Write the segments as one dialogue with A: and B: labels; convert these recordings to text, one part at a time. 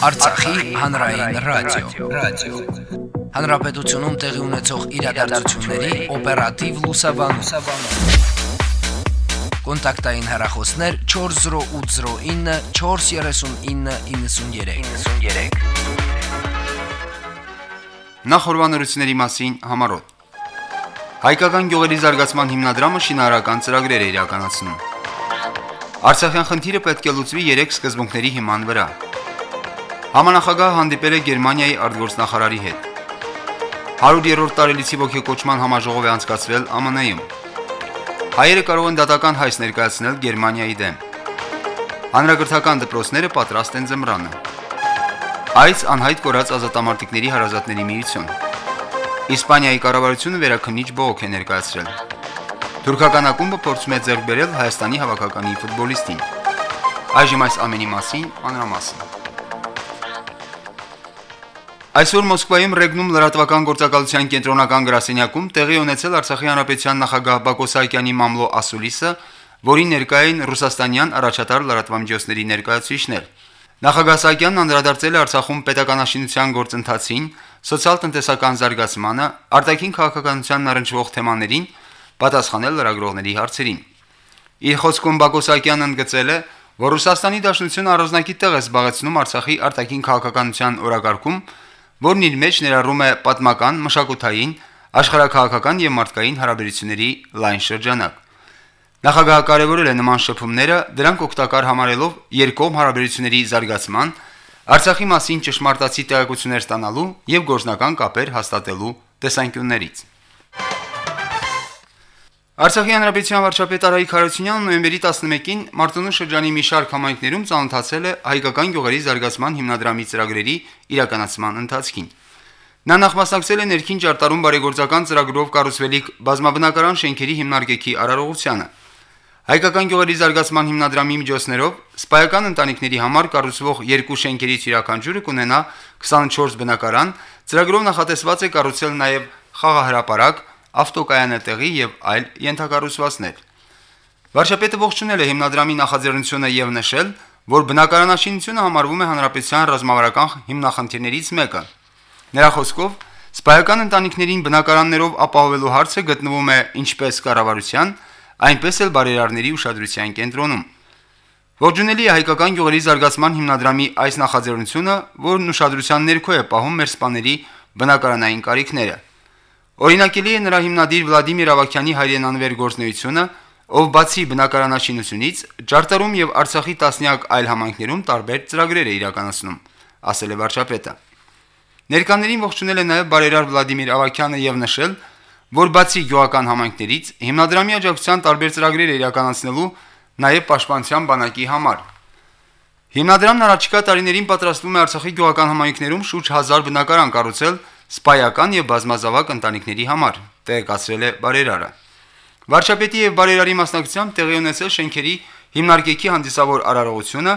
A: Արցախի հանրային ռադիո, ռադիո։ Հանրապետությունում տեղի ունեցող իրադարձությունների օպերատիվ լուսաբանում։ Կոնտակտային հեռախոսներ 40809 43993։ 93։
B: Նախորbanությունների մասին համարոտ։ Հայկական գյուղերի զարգացման հիմնադրամը շինարարական ծրագրեր է իրականացնում։ Արցախյան խնդիրը պետք է լուծվի 3 սկզբունքների հիման վրա։ Համանախագահը հանդիպել է Գերմանիայի արտգործնախարարի հետ։ 100-րդ տարելիցի ողջակոչման համաժողով է անցկացվել ԱՄՆ-ում։ Հայերը կարող են դատական հայց ներկայացնել Գերմանիայի դեմ։ Հանրագրթական դպրոցները պատրաստ են զմրանը։ Այս անհայտ կորած ազատամարտիկների հարազատների միություն։ Իսպանիայի կառավարությունը վերաքննիչ բողոք է ներկայացրել։ Թուրքական ակումբը փորձում է ձեռք բերել Հայաստանի հավաքականի ֆուտբոլիստին։ Այժմ այս ամենի մասին մանրամասն։ Այսօր Մոսկվայում Ռեգնում լրատվական գործակալության կենտրոնական գրասենյակում տեղի ունեցել Արցախի հանրապետության նախագահ Բակո Սահակյանի մամլո ասուլիսը, որին ներկայ էին ռուսաստանյան առաջատար լրատվամիջոցների ներկայացուցիչներ։ Նախագահ Սահակյանն անդրադարձել է Արցախում պետականաշինության գործընթացին, սոցիալ-տնտեսական զարգացմանը, արտաքին քաղաքականությանն առնչվող թեմաներին, պատասխանել լրագրողների հարցերին։ Իր խոսքում Բակո Սահակյանն ընդգծել է, որ Ռուսաստանի Դաշնությունը առանձնակի տեղ է զբաղեցնում Արցախի արտաքին քաղաքականության օրակարգում, որն իր մեջ ներառում է պատմական, մշակութային, աշխարհակաղակական եւ մարդկային հարաբերությունների լայն շրջանակ։ Նախագահը կարևորել է նման շփումները, դրանք օգտակար համարելով երկկողմ հարաբերությունների զարգացման, Արցախի մասին ճշմարտացի տեղեկություններ ստանալու եւ գործնական կապեր հաստատելու տեսանկյուններից։ Արցախի հանրապետության վարչապետ Արայիկ Հարությունյանը նոյեմբերի 11-ին Մարտունու շրջանի մի շարք համայնքներում ծանոթացել է հայկական գյուղերի զարգացման հիմնադրամի ծրագրերի իրականացման ընթացքին։ Նա նախմասնակցել է ներքին ճարտարում բարեգործական ծրագրով կառուցվելիք բազմաբնակարան շենքերի հիմնարկեքի արարողությանը։ Հայկական գյուղերի զարգացման հիմնադրամի միջոցներով սպայական ընտանիքների համար կառուցվող երկու շենքերից յուրաքանչյուրը կունենա 24 բնակարան, ծրագրով նախատեսված է կառուցել նաև խաղահրապարակ, ավտոկայանատեղի եւ այլ ենթակառուցվածքներ։ Վարչապետը ողջունել է հիմնադրամի նախաձեռնությունը եւ նշել, որ բնակարանաշինությունը համարվում է հանրապետության ռազմավարական հիմնախնդիրներից մեկը։ Նրա խոսքով սպայական ընտանիքներին բնակարաններով ապահովելու հարցը գտնվում է ինչպես կառավարության, այնպես էլ բարերարների ուշադրության կենտրոնում։ Ողջունելի է հայկական գյուղերի զարգացման հիմնադրամի այս նախաձեռնությունը, որն ուշադրության ներքո է պահում մեր սպաների բնակարանային կարիքները։ Օրինակելի է նրա հիմնադիր Վլադիմիր Ավակյանի հայրենանվեր գործնեությունը, ով բացի բնակարանաշինությունից Ջարտարում եւ Արցախի տասնյակ այլ համայնքներում տարբեր ծրագրեր է իրականացնում, ասել է վարչապետը։ Ներկաներին ողջունել է նաեւ բարերար Վլադիմիր Ավակյանը եւ նշել, որ բացի գյուղական համայնքներից հիմնադրամի աջակցության տարբեր ծրագրեր է իրականացնելու նաեւ պաշտպանության բանակի համար։ Հիմնադրամն առաջիկա տարիներին պատրաստվում է Արցախի գյուղական համայնքներում շուրջ 1000 բնակարան կառուցել սպայական եւ բազմազավակ ընտանիքների համար, տեղեկացրել է բարերարը։ Վարչապետի եւ բարերարի մասնակցությամբ տեղի ունեցել շենքերի հիմնարկեքի հանդիսավոր արարողությունը,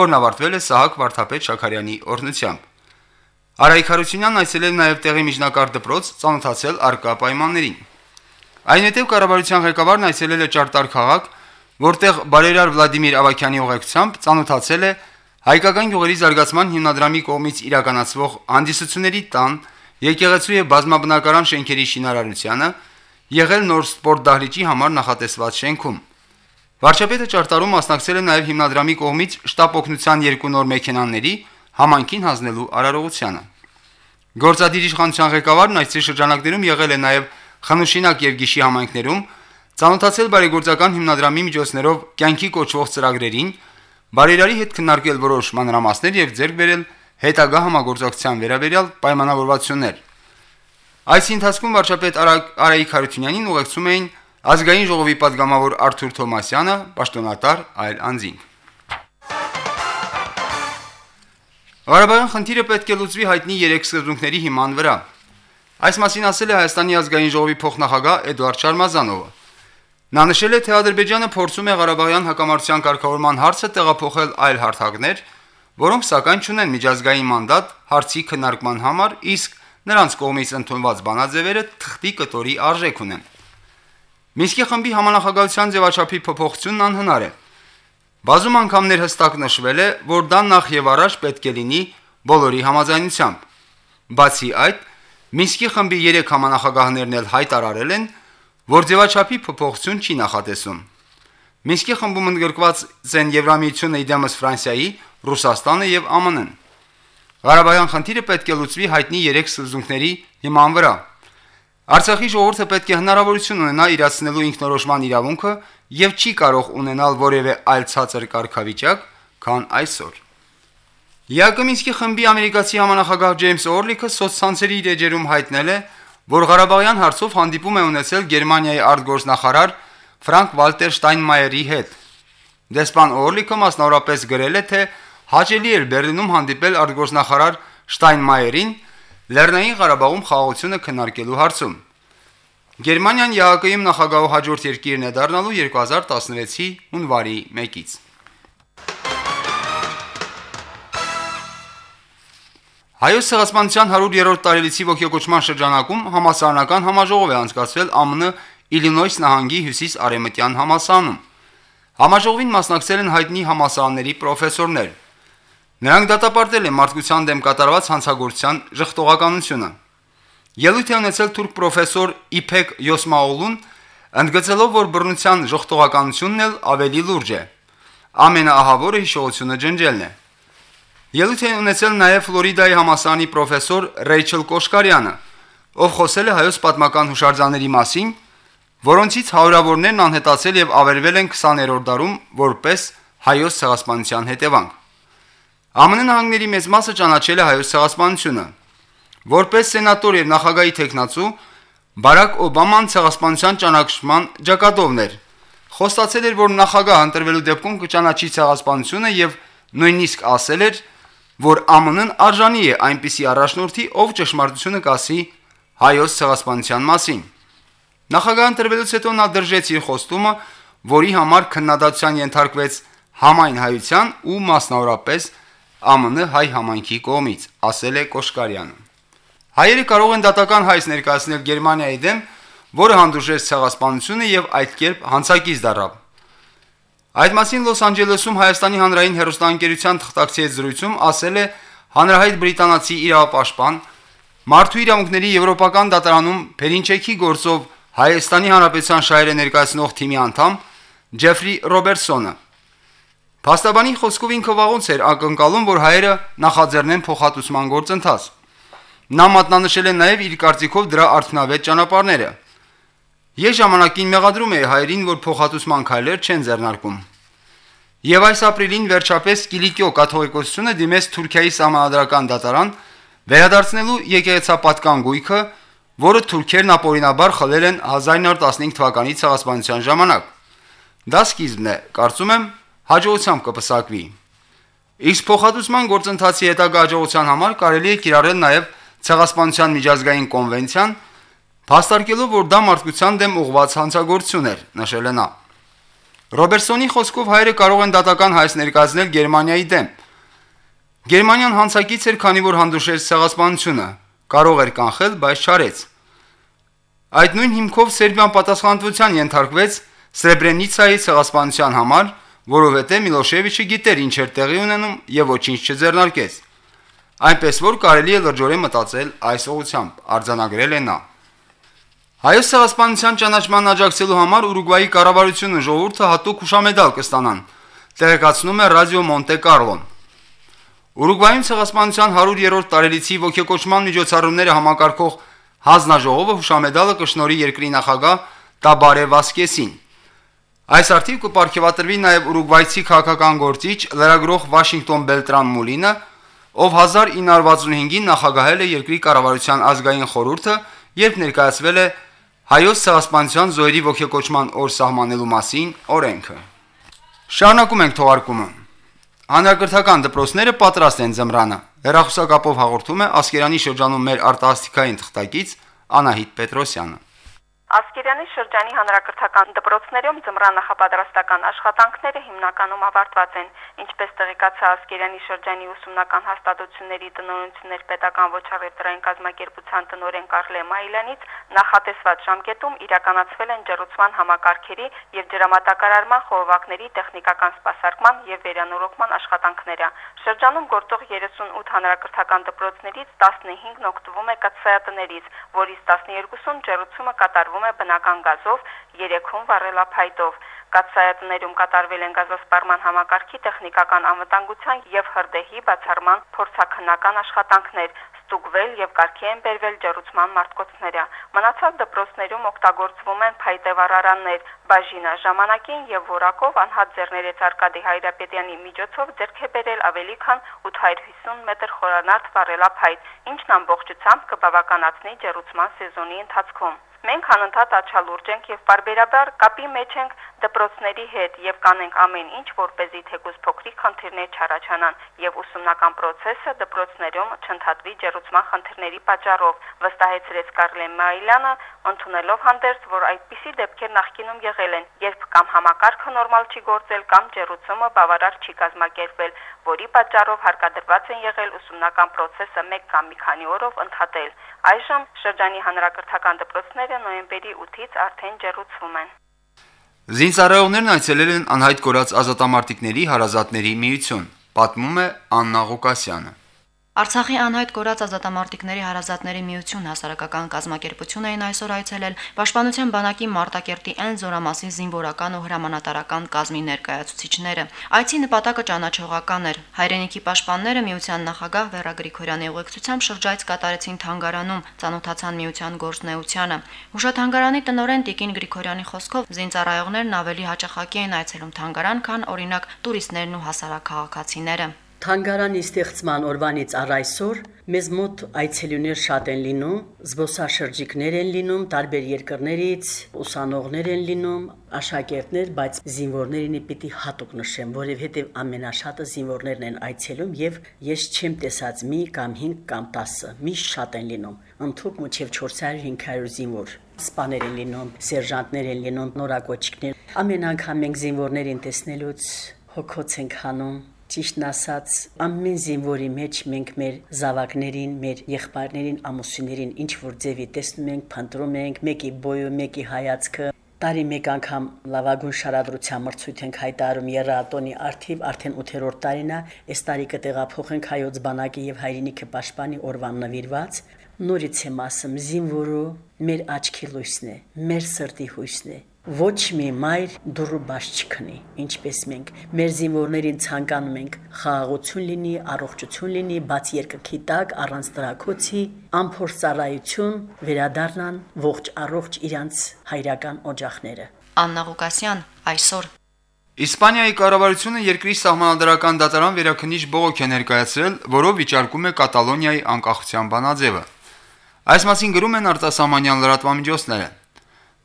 B: որն ավարտվել է Սահակ Վարդապետ Շաքարյանի օրհնությամբ։ Արայիկ Հարությունյանն այցելել նաև տեղի միջնակարգ դպրոց, ծանոթացել արկա պայմաններին։ Այնուհետև կառավարության ղեկավարն այցելել է Ճարտար քաղաք, որտեղ բարերար Վլադիմիր Ավակյանի ուղեկցությամբ ծանոթացել է հայկական գյուղերի զարգացման հիմնադրամի կողմից իրականացվող հանդիսությունների տան, եկեղեցու եւ բազմաբնակարան շենքերի շինարարությանը, եղել նոր սպորտ դահլիճի համար նախատեսված շենքում։ Վարչապետը Ճարտարում մասնակցել է նաև հիմնադրամի կողմից շտապ օգնության երկու նոր մեքենաների համանքին հանձնելու արարողությանը։ Գործադիր իշխանության ղեկավարն այցի շրջանակներում եղել է նաև Խանուշինակ եւ Գիշի համայնքներում, ծանոթացել բարեգործական հիմնադրամի միջոցներով կյանքի կոչվող ծրագրերին, բարերարի հետ քննարկել որոշ մանրամասներ եւ ձեռք բերել հետագա համագործակցության վերաբերյալ պայմանավորվածություններ։ Այս ընթացքում վարչապետ Արայիկ Հարությունյանին ուղեկցում էին ազգային ժողովի падգամավոր Արթուր Թոմասյանը, պաշտոնատար այլ անձինք։ Ղարաբաղյան խնդիրը պետք է լուծվի հայտնի երեք սկզբունքների հիման վրա։ Այս մասին ասել է Հայաստանի ազգային ժողովի փոխնախագահ Էդուարդ Շարմազանովը։ Նա նշել է, թե Ադրբեջանը փորձում է Ղարաբաղյան հակամարտության կարգավորման հարցը տեղափոխել այլ հարթակներ, որոնք սակայն չունեն միջազգային մանդատ հարցի քննարկման համար, իսկ նրանց կողմից ընդունված բանաձևերը թղթի կտորի արժեք ունեն։ Մինսկի խմբի համանախագահության ձևաչափի փոփոխությունն անհնար է։ Բազում անգամներ հստակ նշվել է, որ դա նախ եւ առաջ պետք է լինի բոլորի համաձայնությամբ։ Բացի այդ, Մինսկի խմբի 3 համանախագահներն էլ հայտարարել են, որ ձևաչափի փոփոխություն չի նախատեսում։ Մինսկի խմբում ընդգրկված են Եվրամիությունը իդեմս Ֆրանսիայի, Ռուսաստանը եւ ԱՄՆ-ն։ Ղարաբաղյան խնդիրը պետք է լուծվի հայտնի 3 սկզբունքների հիման վրա։ Արցախի ժողովուրդը պետք է հնարավորություն ունենա իրացնելու ինքնորոշման իրավունքը եւ չի կարող ունենալ որևէ այլ ցածր կարգավիճակ, քան այսօր։ Յակոմինսկի խմբի ամերիկացի համանախագահ Ջեյմս Օրլիքը սոցցանցերի իր էջերում հայտնել է, որ Ղարաբաղյան հարցով հանդիպում է ունեցել Գերմանիայի արտգործնախարար Ֆրանկ Վալտեր Շտայնմայերի հետ։ Դեսպան Օրլիքը մասնավորապես գրել է, թե հաճելի էր Բերլինում հանդիպել արտգործնախարար Շտայնմայերին Լեռնային Ղարաբաղում խաղաղությունը քննարկելու հարցում։ Գերմանիան ԵԱԿ-ում նախագահու հաջորդ երկիրն է դառնալու 2016-ի հունվարի 1-ից։ Հայոց ցեղասպանության 100-րդ տարելիցի ողջակոչման շրջանակում համասարանական համաժողով է անցկացվել ԱՄՆ Իլինոյս նահանգի հյուսիս-արևմտյան համասարանում։ Համաժողովին մասնակցել են հայտնի համասարանների պրոֆեսորներ։ Նրանք դատապարտել են մարդկության դեմ կատարված հանցագործության ժխտողականությունը։ Ելույթ է ունեցել թուրք պրոֆեսոր Իփեք Յոսմաոլուն, ընդգծելով, որ բռնության ժխտողականությունն էլ ավելի լուրջ է։ Ամենաահավորը հիշողությունը ջնջելն է։ Ելույթ է ունեցել նաև Ֆլորիդայի համասարանի պրոֆեսոր Ռեյչել Կոշկարյանը, ով խոսել է հայոց պատմական հուշարձանների մասին, որոնցից հարյուրավորներն անհետացել եւ ավերվել են 20-րդ դարում որպես հայոց ցեղասպանության հետևանք։ ԱՄՆ նահանգների մեծ մասը ճանաչել է հայոց ցեղասպանությունը։ Որպես սենատոր եւ նախագահի տեխնացու Բարակ Օբաման ցեղասպանության ճանաչման ջակատովն էր։ Խոստացել էր, որ նախագահ ընտրվելու դեպքում կճանաչի ցեղասպանությունը եւ նույնիսկ ասել էր, որ ԱՄՆ-ն արժանի է այնպիսի առաջնորդի, ով ճշմարտությունը կասի հայոց ցեղասպանության մասին։ Նախագահ ընտրվելուց հետո նա դրժեց իր խոստումը, որի համար քննադատության ենթարկվեց համայն հայության ու մասնավորապես ԱՄՆ հայ համայնքի կողմից, ասել է Կոշկարյանը։ Հայերը կարող են դատական հայց ներկայացնել Գերմանիայի դեմ, որը հանդուրժեց ցեղասպանությունը եւ այդ կերպ հանցակից դառավ։ Այդ մասին Լոս Անջելեսում Հայաստանի հանրային հերոստանգերության թղթակցի զրույցում ասել է հանրահայտ բրիտանացի իրավապաշտպան Մարդու իրավունքների եվրոպական դատարանում Փերինչեքի գործով Հայաստանի Հանրապետության շահերը ներկայացնող թիմի անդամ Ջեֆրի Ռոբերտսոնը Փաստաբանի խոսքով ինքը վաղուց էր ակնկալում, որ հայերը նախաձեռնեն փոխհատուցման գործընթաց։ Նա մատնանշել է նաև իր կարծիքով դրա արդյունավետ ճանապարհները։ Ես ժամանակին մեղադրում էի հայերին, որ փոխհատուցման քայլեր չեն ձեռնարկում։ Եվ այս ապրիլին վերջապես Կիլիկիո կաթողիկոսությունը դիմեց Թուրքիայի համանդրական դատարան վերադարձնելու եկեղեցապատկան գույքը, որը թուրքերն ապօրինաբար խլել են 1915 թվականի ցեղասպանության ժամանակ։ Դա սկիզբն է, կարծում եմ, հաջողությամբ կպսակվի։ Իսկ փոխհատուցման գործընթացի հետագա հաջողության համար կարելի է կիրառել նաև ցեղասպանության միջազգային կոնվենցիան, փաստարկելով, որ դա մարդկության դեմ ուղղված հանցագործություն էր, նշել է նա։ Ռոբերտսոնի խոսքով հայերը կարող են դատական հայց ներկայացնել Գերմանիայի դեմ։ Գերմանիան հանցակից էր, քանի որ հանդուրժեց ցեղասպանությունը, կարող էր կանխել, բայց չարեց։ Այդ նույն հիմքով Սերբիան պատասխանատվության ենթարկվեց Սրեբրենիցայի ցեղասպանության համար, որովհետև Միլոշեվիչը գիտեր ինչ էր տեղի ունենում եւ ոչինչ չձեռնարկեց։ Այնպես որ կարելի է լրջորեն մտածել այս ուղությամբ, արձանագրել է նա։ Հայոց ցեղասպանության ճանաչման աջակցելու համար Ուրուգվայի կառավարությունը ժողովուրդը հատուկ հուշամեդալ կստանան, տեղեկացնում է Ռադիո Մոնտե Կարլոն։ Ուրուգվայում ցեղասպանության 100-րդ տարելիցի ողջակոչման միջոցառումները համակարգող հանձնաժողովը հուշամեդալը կշնորի երկրի նախագահ Տաբարե Վասկեսին։ Այս արդիվ կպարգևատրվի նաև Ուրուգվայցի քաղաքական գործիչ լրագրող Վաշինգտոն Բելտրան Մուլինը, ով 1965-ին նախագահել է երկրի կառավարության ազգային խորհուրդը, երբ ներկայացվել է հայոց ցեղասպանության զոհերի ողջակոչման օր սահմանելու մասին օրենքը։ Շարունակում ենք թողարկումը։ Հանրակրթական դպրոցները պատրաստ են զմրանը։ Հերախոսակապով հաղորդում է Ասկերանի շրջանում մեր արտասթիկային թղթակից Անահիտ Պետրոսյանը։
C: Ասկերյանի շրջանի հանրակրթական դպրոցներում ձմռան նախապատրաստական աշխատանքները հիմնականում ավարտված են, ինչպես տեղեկացա Ասկերյանի շրջանի ուսումնական հաստատությունների տնօրինություններ պետական ոչռայտային կազմակերպության տնօրեն Կարլե Մայլյանից նախատեսված ժամկետում իրականացվել են ջերուցման համակարգերի եւ ջրամատակարարման խողովակների տեխնիկական սպասարկման եւ վերանորոգման աշխատանքները։ Շրջանում գործող 38 հանրակրթական դպրոցներից 15-ն օգտվում է կաթսայատներից, որից 12-ում ջերուցումը կատարվում կատարվում է բնական գազով, 3-ում վառելափայտով։ Կացայատներում կատարվել են գազասպառման համակարգի տեխնիկական անվտանգության եւ հրդեհի բացառման փորձաքննական աշխատանքներ, ստուգվել եւ կարգի են բերվել ջերուցման մարտկոցները։ Մնացած դպրոցներում օգտագործվում են փայտեվառարաններ, բաժինա ժամանակին եւ որակով անհատ ձեռներից Արկադի Հայրապետյանի միջոցով ձեռք է բերել ավելի քան 850 մետր խորանարդ վառելափայտ, ինչն ամբողջությամբ կբավականացնի ջերուցման սեզոնի ընթացքում։ Մենք անընդհատ աչալուրջ ենք եւ բարբերաբար կապի մեջ ենք դպրոցների հետ եւ կանենք ամեն ինչ, որ เป զի թեկուզ փոքրիկ խնդիրներ չառաջանան եւ ուսումնական process-ը դպրոցներում չընդհատվի ջերուցման խնդիրների պատճառով, վստահեցրեց Կարլեն Մայլյանը, ընդունելով հանդերձ, որ այդպիսի դեպքեր նախկինում եղել են, երբ կամ համակարգը նորմալ չի գործել կամ ջերուցումը բավարար չի կազմակերպվել, որի պատճառով հարկադրված են եղել ուսումնական process-ը 1 կամ մի քանի օրով ընդհատել։ Այժմ շրջանի հանրակրթական դպրոցները նոյեմբերի 8-ից արդեն ջերուցվում են։
B: Զինծառայողներն այցելել են անհայտ կորած ազատամարտիկների հարազատների միություն, պատմում է Աննա Ղուկասյանը։
D: Արցախի անհայտ կորած ազատամարտիկների հարազատների միություն հասարակական կազմակերպություն էին այսօր այցելել Պաշտպանության բանակի Մարտակերտի N զորամասի զինվորական ու հրամանատարական կազմի ներկայացուցիչները։ Այցի նպատակը ճանաչողական էր։ Հայրենիքի պաշտպանները միության նախագահ Վերա Գրիգորյանի ուղեկցությամբ շրջայց կատարեցին թանգարանում, ցանոթացան միության գործնեությանը։ Հուշաթանգարանի տնօրեն Տիկին Գրիգորյանի խոսքով զինծառայողներն ավելի հաճախակի են այցելում թանգարան, քան օրինակ տուրիստներն ու հասարակ քաղաքացիները։
E: Թանգարանի ստեղծման օրվանից առ այսօր մեզ մոտ այցելուներ շատ են լինում, զբոսաշրջիկներ են լինում տարբեր երկրներից, ուսանողներ են լինում, աշակերտներ, բայց զինվորներին պիտի հատուկ նշեմ, որովհետև ամենաշատը զինվորներն են այցելում եւ ես չեմ տեսած մի կամ 5 կամ 10, միշտ շատ են լինում։ Ընդհանուր մոտ 400-500 զինվոր սպաներ են լինում, սերժանտներ են լինում, նորակոչիկներ։ Ամեն անգամ մենք զինվորներին տեսնելուց հոգոց ենք հանում Ճիշտն ասած, ամեն զինվորի մեջ մենք մեր զավակներին, մեր եղբայրներին, ամուսիններին ինչ որ ձևի տեսնում ենք, փնտրում ենք, մեկի բոյը, մեկի հայացքը, տարի մեկ անգամ լավագույն շարադրության մրցույթ ենք հայտարարում Երատոնի արթիվ արդեն 8-րդ տարին է այս տարի կտեղափոխենք հայոց բանակի եւ հայրենիքը պաշտպանի օրվան նվիրված նորից եմ ասում զինվորու մեր աչքի լույսն է մեր սրտի հույսն է ոչ մի մայր դուրը բաց չքնի, ինչպես մենք մեր զինվորներին ցանկանում ենք խաղաղություն լինի, առողջություն լինի, բաց երկնքի տակ առանց տրակոցի, ամփոր ծառայություն, վերադառնան ողջ առողջ իրանց հայրական օջախները։
D: Աննա Ղուկասյան այսօր
B: Իսպանիայի կառավարությունը երկրի սահմանադրական դատարան վերաքնիչ բողոք է ներկայացրել, որով վիճարկում է Կատալոնիայի անկախության բանաձևը։ Այս մասին գրում են արտասահմանյան լրատվամիջոցները։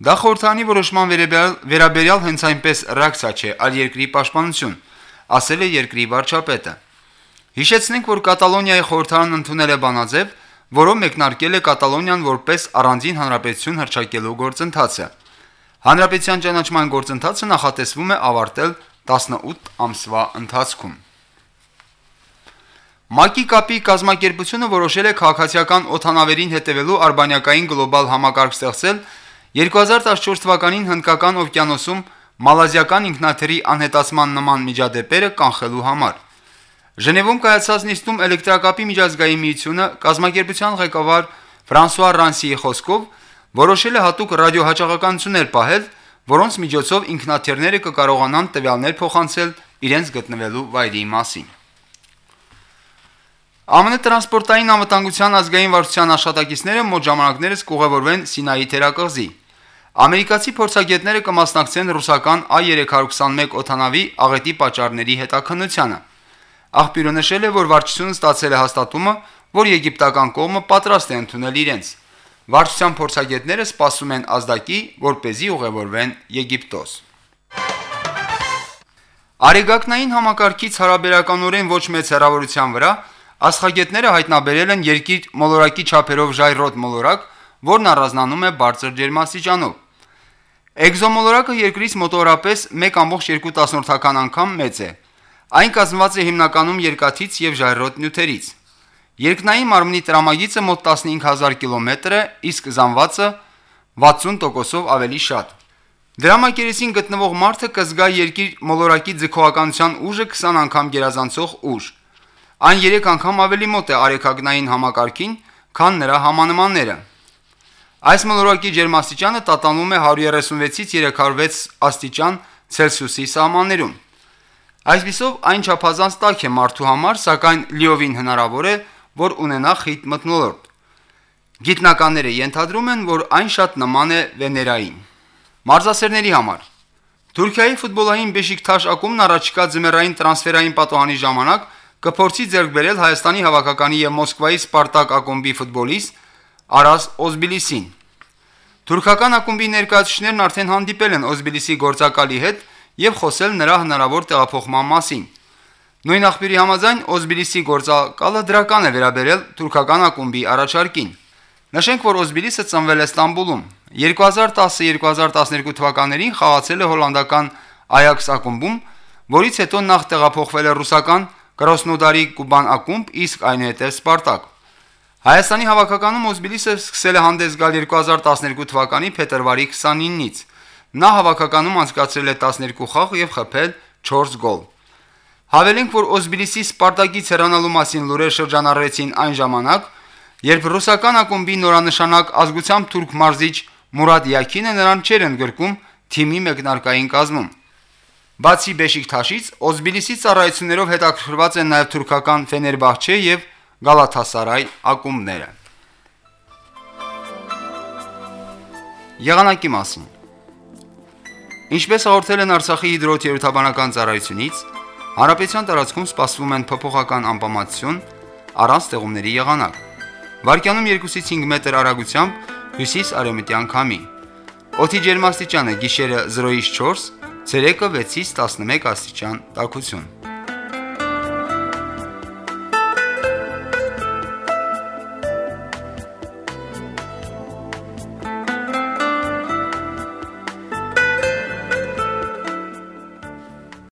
B: Դա խորհրդանի որոշման վերաբերյալ, վերաբերյալ հենց այնպես ռեակցիա չէ, այլ երկրի պաշտպանություն, ասել է երկրի վարչապետը։ Հիշեցնենք, որ Կատալոնիայի խորհրդարանն ընդունել է բանաձև, որով մեկնարկել է Կատալոնիան որպես առանձին հանրապետություն հրճակելու գործընթացը։ Հանրապետության ճանաչման գործընթացը նախատեսվում է ավարտել 18 ամսվա ընթացքում։ Մակի կապի կազմակերպությունը որոշել է քաղաքացիական օթանավերին հետևելու արբանյակային գլոբալ համակարգ ստեղծել 2014 թվականին Հնդկական օվկիանոսում մալազիական ինքնաթիռի անհետացման նման միջադեպերը կանխելու համար։ Ժնևում կայացած նիստում էլեկտրակապի միջազգային միությունը կազմակերպության ղեկավար Ֆրանսուଆ Ռանսիի խոսքով որոշել է հատուկ ռադիոհաճախականություններ պահել, որոնց միջոցով ինքնաթիռները կկարողանան տվյալներ փոխանցել իրենց գտնվելու վայրի մասին։ ԱՄՆ տրանսպորտային անվտանգության ազգային վարչության աշխատակիցները մոտ ժամանակներս կուղևորվեն Սինայի թերակղզի։ Ամերիկացի փորձագետները կմասնակցեն ռուսական A321 օթանավի աղետի պատճառների հետաքննությանը։ Աղբյուրը նշել է, որ վարչությունը ստացել է հաստատումը, որ եգիպտական կողմը պատրաստ է ընդունել իրենց։ Վարչության փորձագետները սպասում են ազդակի, որ เป զի ուղևորվեն Եգիպտոս։ Արեգակնային համակարգից հարաբերականորեն ոչ մեծ հեռավորության վրա աստղագետները հայտնաբերել են երկիր մոլորակի չափերով ժայռոտ մոլորակ, որն առանձնանում է բարձր ջերմաստիճանով։ Էկզոմոլորակը երկրից մոտորապես 1.2 անգամ մեծ է։ Այն կազմված է հիմնականում երկաթից եւ ժայռոտ նյութերից։ Երկնային մարմնի տրամագիծը մոտ 15000 կիլոմետր է, իսկ զանգվածը 60%-ով ավելի շատ։ Դրամակերեսին գտնվող մարդը կզգա երկիր մոլորակի ձգողականության ուժը 20 անգամ գերազանցող ուժ։ Այն 3 անգամ ավելի մոտ է արեքագնային համակարգին, քան նրա համանմանները։ Այս մոլորակի ջերմաստիճանը տատանվում է 136-ից 306 աստիճան Ցելսիուսի սահմաններում։ Այսպիսով այն չափազանց տաք է մարդու համար, սակայն լիովին հնարավոր է, որ ունենա խիտ մթնոլորտ։ Գիտնականները ենթադրում են, որ այն շատ նման է Վեներային։ Մարզասերների համար. Թուրքիայի ֆուտբոլային Բեշիկթաշ ակումբն առաջիկա ձմեռային տրանսֆերային պատոհանի ժամանակ կփորձի ձեռք բերել Հայաստանի հավաքականի եւ Մոսկվայի Սպարտակ ակումբի ֆուտբոլիստ Արաս Օզբիլիսին։ Թուրքական ակումբի ներկայացուցիչներն արդեն հանդիպել են Օզբիլիսի գործակալի հետ եւ խոսել նրա հնարավոր տեղափոխման մասին։ Նույն աղբյուրի համաձայն Օզբիլիսի գործակալը դրական է վերաբերել թուրքական ակումբի առաջարկին։ Նշենք, որ Օզբիլիսը ծնվել է Ստամբուլում։ 2010-2012 թվականներին խաղացել է հոլանդական Ajax ակումբում, որից հետո նախ տեղափոխվել է ռուսական Կրոսնոդարի Կուբան ակումբ, իսկ այնուհետև Սպարտակ։ Հայաստանի հավաքականում Օզբիլիսը սկսել է հանդես գալ 2012 թվականի փետրվարի 29-ից։ Նա հավաքականում անցկացրել է 12 խաղ եւ խփել 4 գոլ։ Հավելենք, որ Օզբիլիսի Սպարտակից հեռանալու մասին լուրեր շրջանառվեցին այն ժամանակ, երբ ռուսական ակումբի նորանշանակ ազգությամբ թուրք մարզիչ Մուրադ Յակինը նրան չեր ընդգրկում թիմի մեկնարկային կազմում։ Բացի Բեշիկթաշից, Օզբիլիսի ծառայություններով հետաքրքրված են նաև թուրքական Ֆեներբախչե եւ Գալաթասարայ ակումբները։ Եղանակի մասին Ինչպես հաղորդել են Արցախի հիդրոթերապևտաբանական ծառայությունից, հարաբեցյան տարածքում սպասվում են փոփոխական անբավարարություն առանց ձեղումների եղանակ։ Վարկյանում 2-ից 5 մետր արագությամբ հյուսիս-արևմտյան քամի։ Օդի ջերմաստիճանը գիշերը 0-ից 4, ցերեկը 6-ից 11 աստիճան տաքություն։